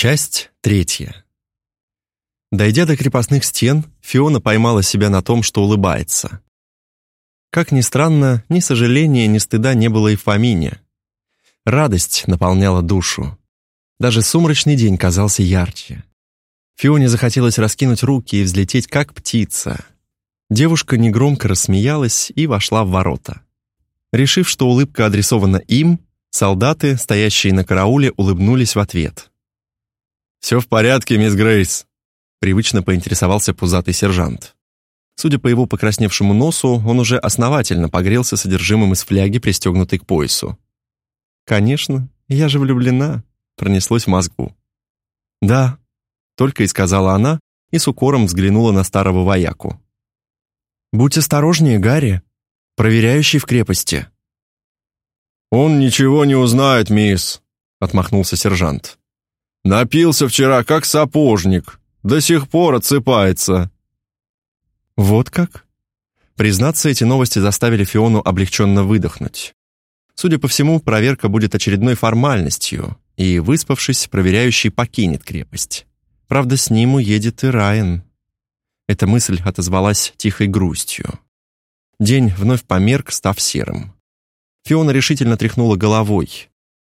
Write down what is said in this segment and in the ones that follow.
Часть третья. Дойдя до крепостных стен, Фиона поймала себя на том, что улыбается. Как ни странно, ни сожаления, ни стыда не было и в помине. Радость наполняла душу. Даже сумрачный день казался ярче. Фионе захотелось раскинуть руки и взлететь, как птица. Девушка негромко рассмеялась и вошла в ворота. Решив, что улыбка адресована им, солдаты, стоящие на карауле, улыбнулись в ответ. «Все в порядке, мисс Грейс», — привычно поинтересовался пузатый сержант. Судя по его покрасневшему носу, он уже основательно погрелся содержимым из фляги, пристегнутой к поясу. «Конечно, я же влюблена», — пронеслось в мозгу. «Да», — только и сказала она, и с укором взглянула на старого вояку. «Будь осторожнее, Гарри, проверяющий в крепости». «Он ничего не узнает, мисс», — отмахнулся сержант. Напился вчера, как сапожник. До сих пор отсыпается». «Вот как?» Признаться, эти новости заставили Фиону облегченно выдохнуть. Судя по всему, проверка будет очередной формальностью, и, выспавшись, проверяющий покинет крепость. Правда, с ним уедет и Райан. Эта мысль отозвалась тихой грустью. День вновь померк, став серым. Фиона решительно тряхнула головой.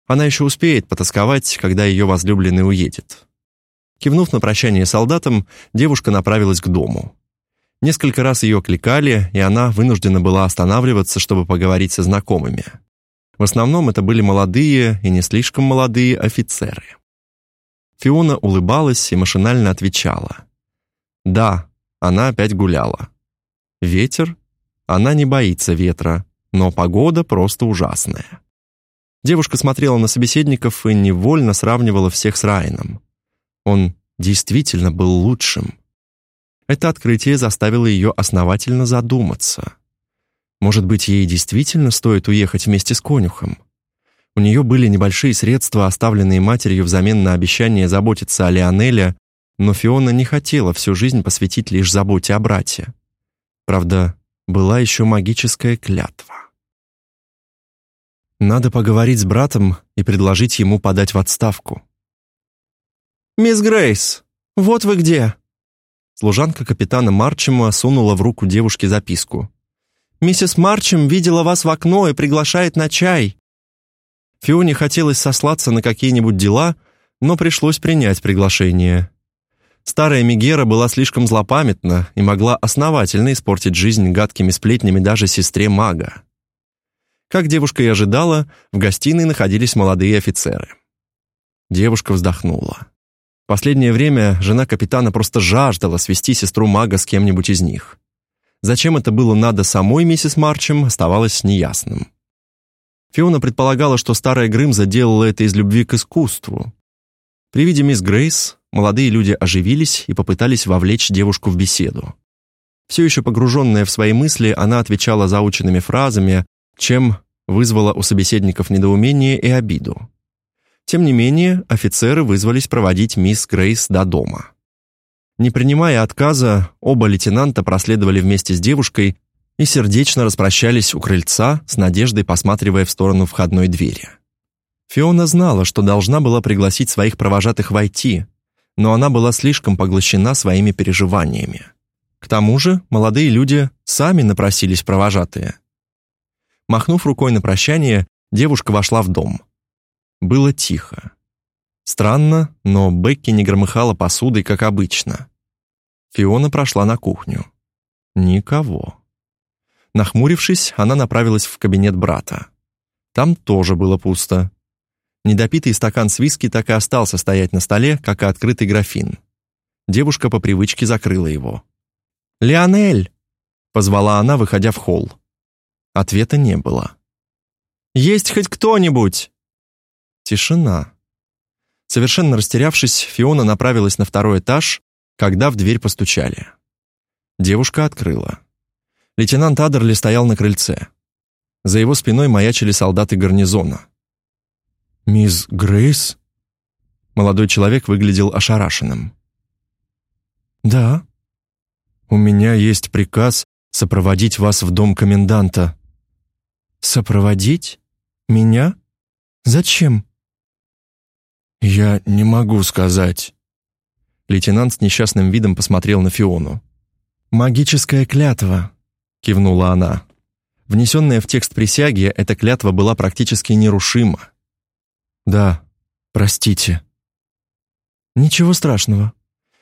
Она еще успеет потасковать, когда ее возлюбленный уедет. Кивнув на прощание солдатам, девушка направилась к дому. Несколько раз ее кликали, и она вынуждена была останавливаться, чтобы поговорить со знакомыми. В основном это были молодые и не слишком молодые офицеры. Фиона улыбалась и машинально отвечала. Да, она опять гуляла. Ветер? Она не боится ветра, но погода просто ужасная. Девушка смотрела на собеседников и невольно сравнивала всех с Райаном. Он действительно был лучшим. Это открытие заставило ее основательно задуматься. Может быть, ей действительно стоит уехать вместе с конюхом? У нее были небольшие средства, оставленные матерью взамен на обещание заботиться о Леонеле, но Фиона не хотела всю жизнь посвятить лишь заботе о брате. Правда, была еще магическая клятва. Надо поговорить с братом и предложить ему подать в отставку. «Мисс Грейс, вот вы где!» Служанка капитана Марчема сунула в руку девушке записку. «Миссис Марчем видела вас в окно и приглашает на чай». Фионе хотелось сослаться на какие-нибудь дела, но пришлось принять приглашение. Старая Мегера была слишком злопамятна и могла основательно испортить жизнь гадкими сплетнями даже сестре мага. Как девушка и ожидала, в гостиной находились молодые офицеры. Девушка вздохнула. Последнее время жена капитана просто жаждала свести сестру мага с кем-нибудь из них. Зачем это было надо самой миссис Марчем, оставалось неясным. Фиона предполагала, что старая Грымза делала это из любви к искусству. При виде мисс Грейс молодые люди оживились и попытались вовлечь девушку в беседу. Все еще погруженная в свои мысли, она отвечала заученными фразами, чем вызвало у собеседников недоумение и обиду. Тем не менее, офицеры вызвались проводить мисс Грейс до дома. Не принимая отказа, оба лейтенанта проследовали вместе с девушкой и сердечно распрощались у крыльца, с надеждой посматривая в сторону входной двери. Фиона знала, что должна была пригласить своих провожатых войти, но она была слишком поглощена своими переживаниями. К тому же молодые люди сами напросились провожатые – Махнув рукой на прощание, девушка вошла в дом. Было тихо. Странно, но Бекки не громыхала посудой, как обычно. Фиона прошла на кухню. Никого. Нахмурившись, она направилась в кабинет брата. Там тоже было пусто. Недопитый стакан с виски так и остался стоять на столе, как и открытый графин. Девушка по привычке закрыла его. «Леонель!» — позвала она, выходя в холл. Ответа не было. «Есть хоть кто-нибудь?» Тишина. Совершенно растерявшись, Фиона направилась на второй этаж, когда в дверь постучали. Девушка открыла. Лейтенант Адерли стоял на крыльце. За его спиной маячили солдаты гарнизона. «Мисс Грейс?» Молодой человек выглядел ошарашенным. «Да. У меня есть приказ сопроводить вас в дом коменданта», «Сопроводить? Меня? Зачем?» «Я не могу сказать». Лейтенант с несчастным видом посмотрел на Фиону. «Магическая клятва», — кивнула она. Внесенная в текст присяги, эта клятва была практически нерушима. «Да, простите». «Ничего страшного.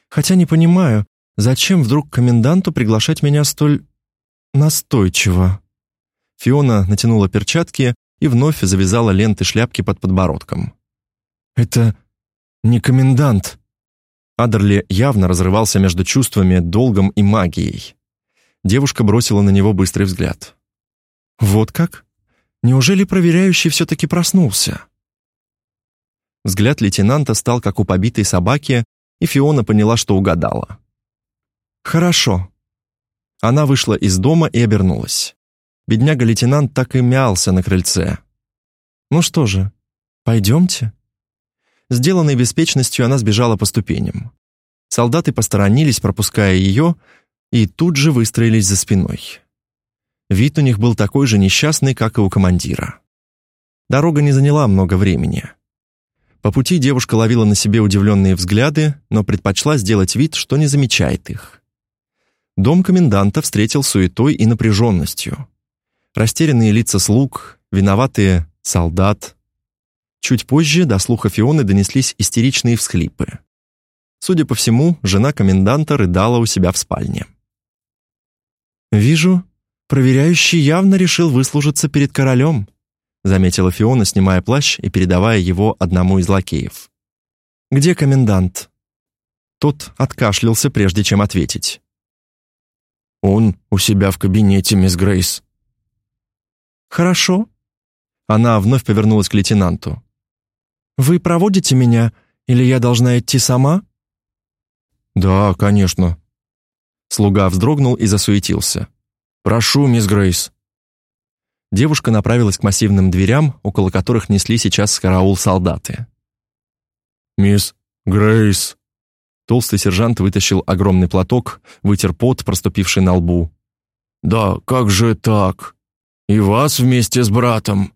Хотя не понимаю, зачем вдруг коменданту приглашать меня столь настойчиво?» Фиона натянула перчатки и вновь завязала ленты шляпки под подбородком. «Это не комендант». Адерли явно разрывался между чувствами, долгом и магией. Девушка бросила на него быстрый взгляд. «Вот как? Неужели проверяющий все-таки проснулся?» Взгляд лейтенанта стал как у побитой собаки, и Фиона поняла, что угадала. «Хорошо». Она вышла из дома и обернулась. Бедняга-лейтенант так и мялся на крыльце. «Ну что же, пойдемте?» Сделанной беспечностью она сбежала по ступеням. Солдаты посторонились, пропуская ее, и тут же выстроились за спиной. Вид у них был такой же несчастный, как и у командира. Дорога не заняла много времени. По пути девушка ловила на себе удивленные взгляды, но предпочла сделать вид, что не замечает их. Дом коменданта встретил суетой и напряженностью. Растерянные лица слуг, виноватые солдат. Чуть позже до слуха Фионы донеслись истеричные всхлипы. Судя по всему, жена коменданта рыдала у себя в спальне. «Вижу, проверяющий явно решил выслужиться перед королем», заметила Фиона, снимая плащ и передавая его одному из лакеев. «Где комендант?» Тот откашлялся, прежде чем ответить. «Он у себя в кабинете, мисс Грейс», «Хорошо». Она вновь повернулась к лейтенанту. «Вы проводите меня, или я должна идти сама?» «Да, конечно». Слуга вздрогнул и засуетился. «Прошу, мисс Грейс». Девушка направилась к массивным дверям, около которых несли сейчас караул солдаты. «Мисс Грейс». Толстый сержант вытащил огромный платок, вытер пот, проступивший на лбу. «Да, как же так?» И вас вместе с братом».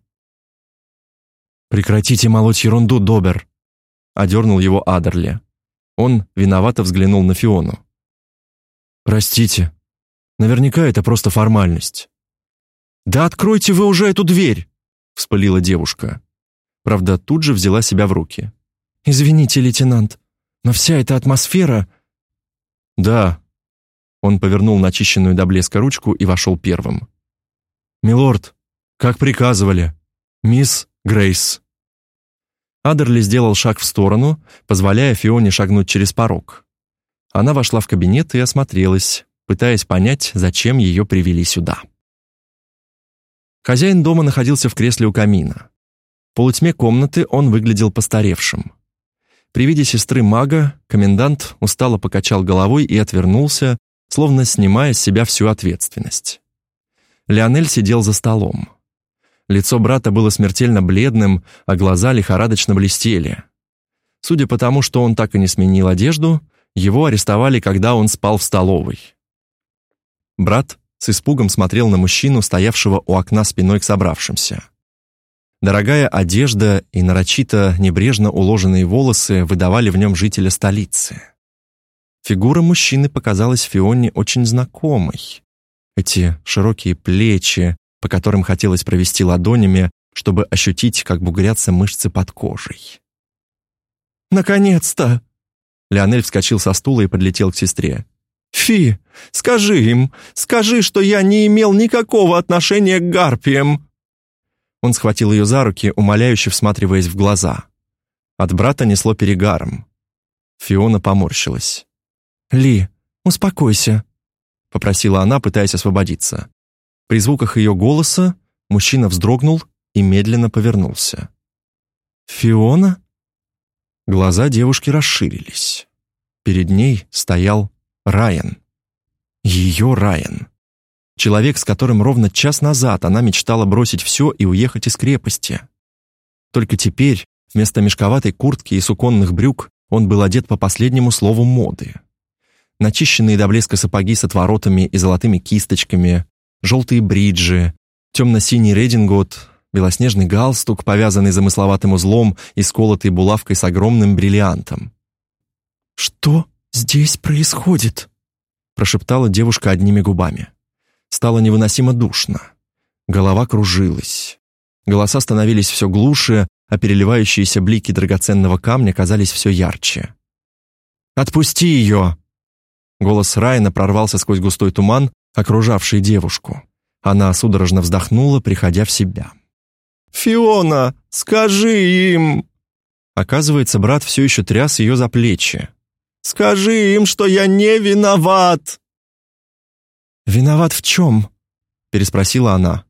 «Прекратите молоть ерунду, Добер», — одернул его Адерли. Он виновато взглянул на Фиону. «Простите, наверняка это просто формальность». «Да откройте вы уже эту дверь!» — вспылила девушка. Правда, тут же взяла себя в руки. «Извините, лейтенант, но вся эта атмосфера...» «Да». Он повернул начищенную до блеска ручку и вошел первым. «Милорд, как приказывали. Мисс Грейс». Адерли сделал шаг в сторону, позволяя Фионе шагнуть через порог. Она вошла в кабинет и осмотрелась, пытаясь понять, зачем ее привели сюда. Хозяин дома находился в кресле у камина. В полутьме комнаты он выглядел постаревшим. При виде сестры мага комендант устало покачал головой и отвернулся, словно снимая с себя всю ответственность. Леонель сидел за столом. Лицо брата было смертельно бледным, а глаза лихорадочно блестели. Судя по тому, что он так и не сменил одежду, его арестовали, когда он спал в столовой. Брат с испугом смотрел на мужчину, стоявшего у окна спиной к собравшимся. Дорогая одежда и нарочито небрежно уложенные волосы выдавали в нем жителя столицы. Фигура мужчины показалась Фионе очень знакомой. Эти широкие плечи, по которым хотелось провести ладонями, чтобы ощутить, как бугрятся мышцы под кожей. «Наконец-то!» Леонель вскочил со стула и подлетел к сестре. «Фи, скажи им, скажи, что я не имел никакого отношения к гарпиям!» Он схватил ее за руки, умоляюще всматриваясь в глаза. От брата несло перегаром. Фиона поморщилась. «Ли, успокойся. — попросила она, пытаясь освободиться. При звуках ее голоса мужчина вздрогнул и медленно повернулся. «Фиона?» Глаза девушки расширились. Перед ней стоял Райан. Ее Райан. Человек, с которым ровно час назад она мечтала бросить все и уехать из крепости. Только теперь, вместо мешковатой куртки и суконных брюк, он был одет по последнему слову моды начищенные до блеска сапоги с отворотами и золотыми кисточками, желтые бриджи, темно-синий редингот, белоснежный галстук, повязанный замысловатым узлом и сколотый булавкой с огромным бриллиантом. «Что здесь происходит?» прошептала девушка одними губами. Стало невыносимо душно. Голова кружилась. Голоса становились все глуше, а переливающиеся блики драгоценного камня казались все ярче. «Отпусти ее!» Голос Райана прорвался сквозь густой туман, окружавший девушку. Она судорожно вздохнула, приходя в себя. «Фиона, скажи им!» Оказывается, брат все еще тряс ее за плечи. «Скажи им, что я не виноват!» «Виноват в чем?» — переспросила она.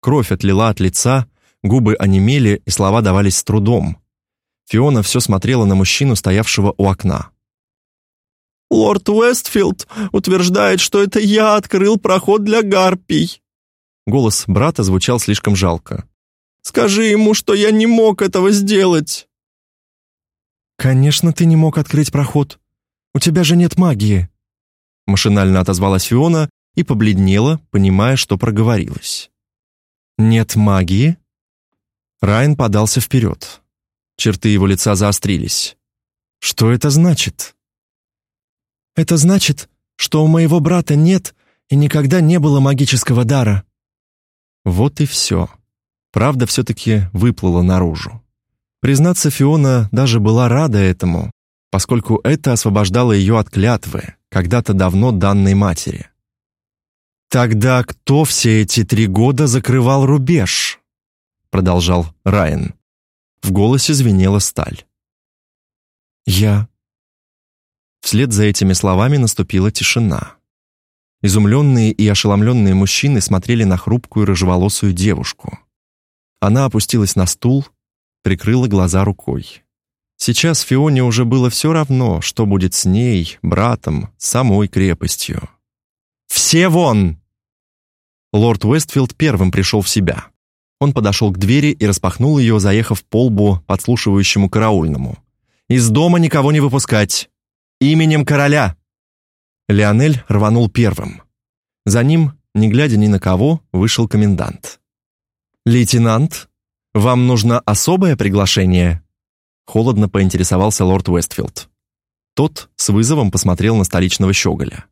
Кровь отлила от лица, губы онемели, и слова давались с трудом. Фиона все смотрела на мужчину, стоявшего у окна. «Лорд Уэстфилд утверждает, что это я открыл проход для гарпий». Голос брата звучал слишком жалко. «Скажи ему, что я не мог этого сделать». «Конечно, ты не мог открыть проход. У тебя же нет магии». Машинально отозвалась Фиона и побледнела, понимая, что проговорилась. «Нет магии?» Райан подался вперед. Черты его лица заострились. «Что это значит?» «Это значит, что у моего брата нет и никогда не было магического дара». Вот и все. Правда все-таки выплыла наружу. Признаться, Фиона даже была рада этому, поскольку это освобождало ее от клятвы, когда-то давно данной матери. «Тогда кто все эти три года закрывал рубеж?» продолжал Райан. В голосе звенела сталь. «Я». Вслед за этими словами наступила тишина. Изумленные и ошеломленные мужчины смотрели на хрупкую рыжеволосую девушку. Она опустилась на стул, прикрыла глаза рукой. Сейчас Фионе уже было все равно, что будет с ней, братом, самой крепостью. «Все вон!» Лорд Уэстфилд первым пришел в себя. Он подошел к двери и распахнул ее, заехав по лбу подслушивающему караульному. «Из дома никого не выпускать! Именем короля!» Леонель рванул первым. За ним, не глядя ни на кого, вышел комендант. «Лейтенант, вам нужно особое приглашение?» Холодно поинтересовался лорд Уэстфилд. Тот с вызовом посмотрел на столичного щеголя.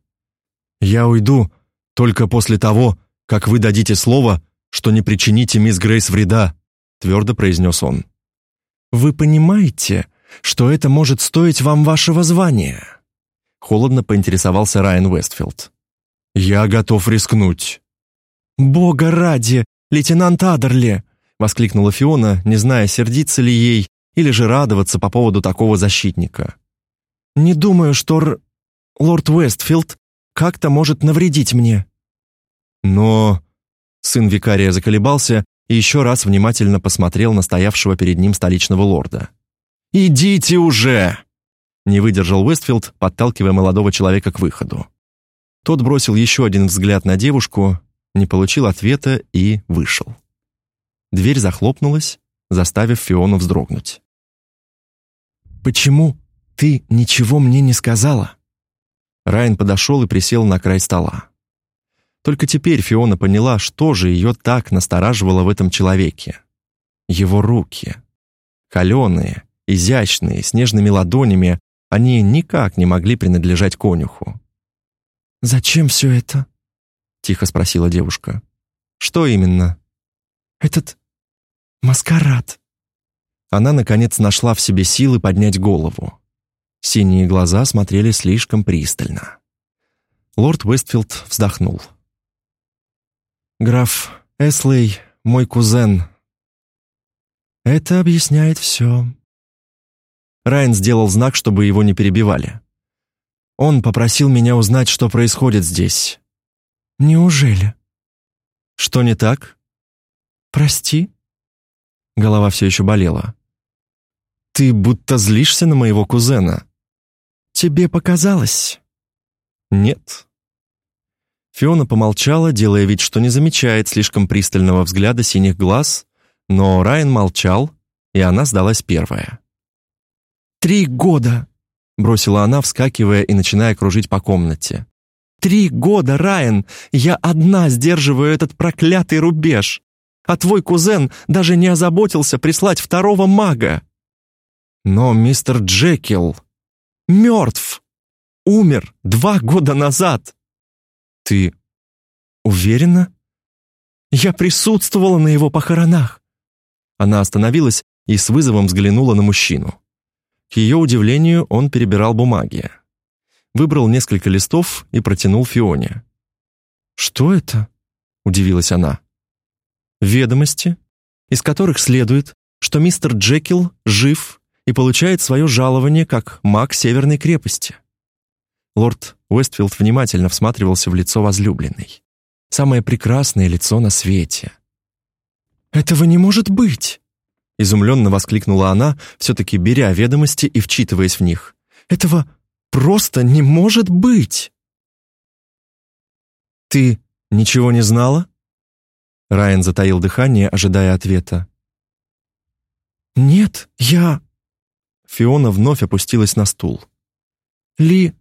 «Я уйду только после того, как вы дадите слово, что не причините мисс Грейс вреда», твердо произнес он. «Вы понимаете, что это может стоить вам вашего звания?» Холодно поинтересовался Райан Уэстфилд. «Я готов рискнуть». «Бога ради, лейтенант Адерли!» воскликнула Фиона, не зная, сердиться ли ей или же радоваться по поводу такого защитника. «Не думаю, что р... лорд Уэстфилд как-то может навредить мне». «Но...» Сын викария заколебался и еще раз внимательно посмотрел на стоявшего перед ним столичного лорда. «Идите уже!» Не выдержал Уэстфилд, подталкивая молодого человека к выходу. Тот бросил еще один взгляд на девушку, не получил ответа и вышел. Дверь захлопнулась, заставив Фиону вздрогнуть. «Почему ты ничего мне не сказала?» Райан подошел и присел на край стола. Только теперь Фиона поняла, что же ее так настораживало в этом человеке. Его руки. Холеные, изящные, с нежными ладонями, они никак не могли принадлежать конюху. «Зачем все это?» — тихо спросила девушка. «Что именно?» «Этот маскарад». Она, наконец, нашла в себе силы поднять голову. Синие глаза смотрели слишком пристально. Лорд Уэстфилд вздохнул. Граф Эслей — мой кузен. Это объясняет все. Райан сделал знак, чтобы его не перебивали. Он попросил меня узнать, что происходит здесь. Неужели? Что не так? Прости. Голова все еще болела. Ты будто злишься на моего кузена. Тебе показалось? Нет. Фиона помолчала, делая вид, что не замечает слишком пристального взгляда синих глаз, но Райан молчал, и она сдалась первая. «Три года!» — бросила она, вскакивая и начиная кружить по комнате. «Три года, Райан! Я одна сдерживаю этот проклятый рубеж! а твой кузен даже не озаботился прислать второго мага. Но мистер Джекил мертв. Умер два года назад. Ты уверена? Я присутствовала на его похоронах. Она остановилась и с вызовом взглянула на мужчину. К ее удивлению, он перебирал бумаги. Выбрал несколько листов и протянул Фионе. «Что это?» — удивилась она. «Ведомости, из которых следует, что мистер Джекил жив и получает свое жалование как маг Северной крепости». Лорд Уэстфилд внимательно всматривался в лицо возлюбленной. Самое прекрасное лицо на свете. «Этого не может быть!» Изумленно воскликнула она, все-таки беря ведомости и вчитываясь в них. «Этого просто не может быть!» «Ты ничего не знала?» Райан затаил дыхание, ожидая ответа. «Нет, я...» Фиона вновь опустилась на стул. «Ли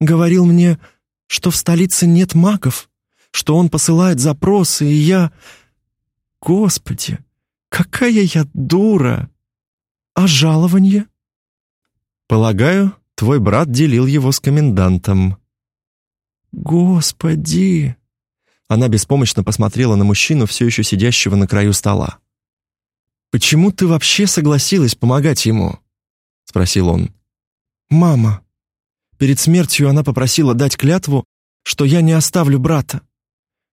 говорил мне, что в столице нет магов, что он посылает запросы, и я... Господи, какая я дура! А жалование?» «Полагаю, твой брат делил его с комендантом». «Господи!» Она беспомощно посмотрела на мужчину, все еще сидящего на краю стола. «Почему ты вообще согласилась помогать ему?» — спросил он. «Мама. Перед смертью она попросила дать клятву, что я не оставлю брата.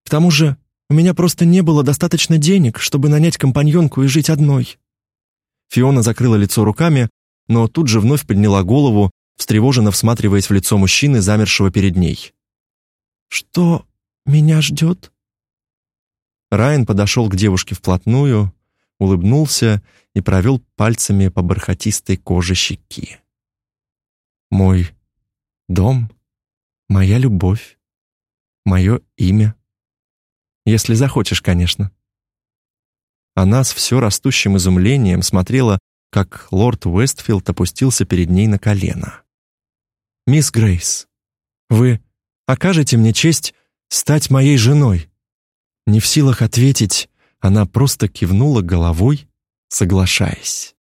К тому же у меня просто не было достаточно денег, чтобы нанять компаньонку и жить одной». Фиона закрыла лицо руками, но тут же вновь подняла голову, встревоженно всматриваясь в лицо мужчины, замершего перед ней. «Что меня ждет?» Райан подошел к девушке вплотную, улыбнулся и провел пальцами по бархатистой коже щеки. «Мой дом, моя любовь, мое имя. Если захочешь, конечно». Она с все растущим изумлением смотрела, как лорд Уэстфилд опустился перед ней на колено. «Мисс Грейс, вы окажете мне честь стать моей женой?» Не в силах ответить, она просто кивнула головой, соглашаясь.